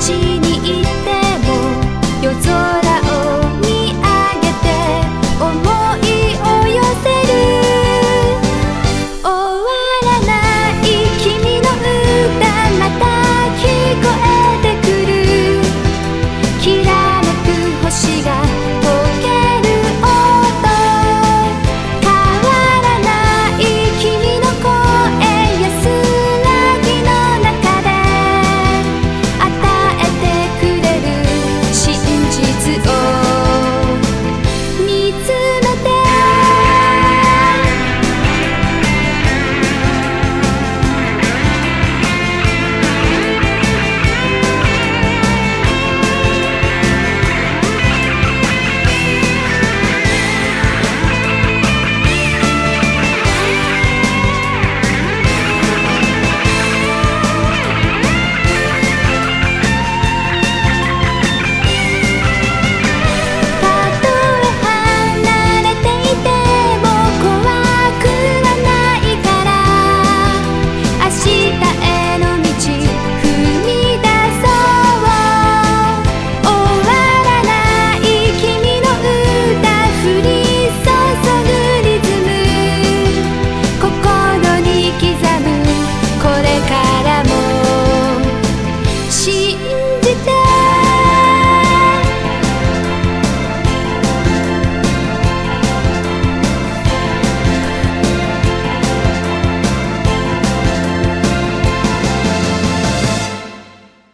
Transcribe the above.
记。